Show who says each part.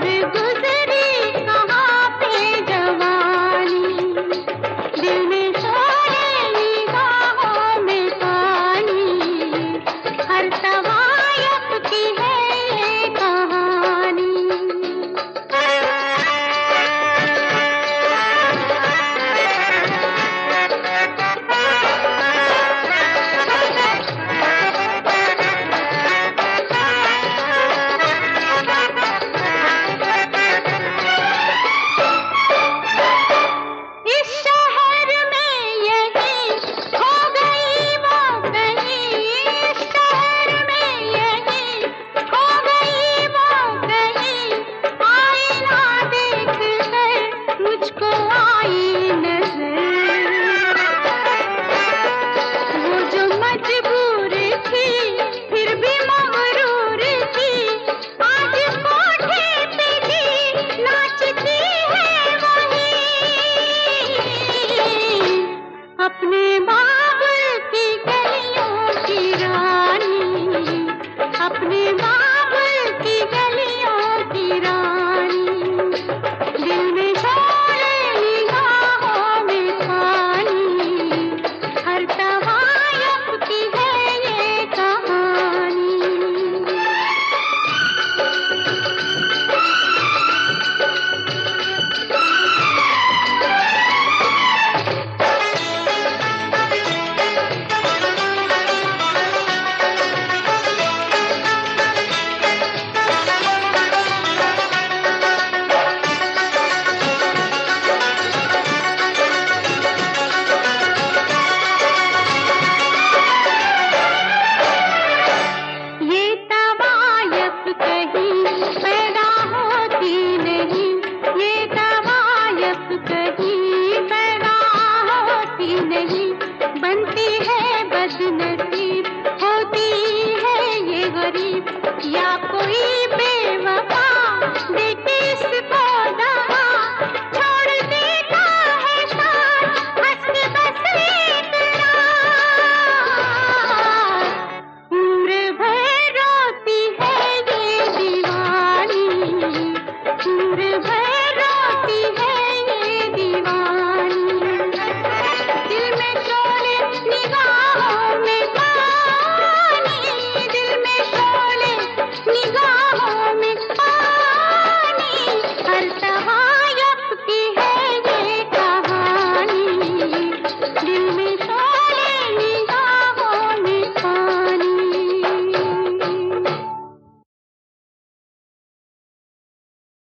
Speaker 1: और अपने सकी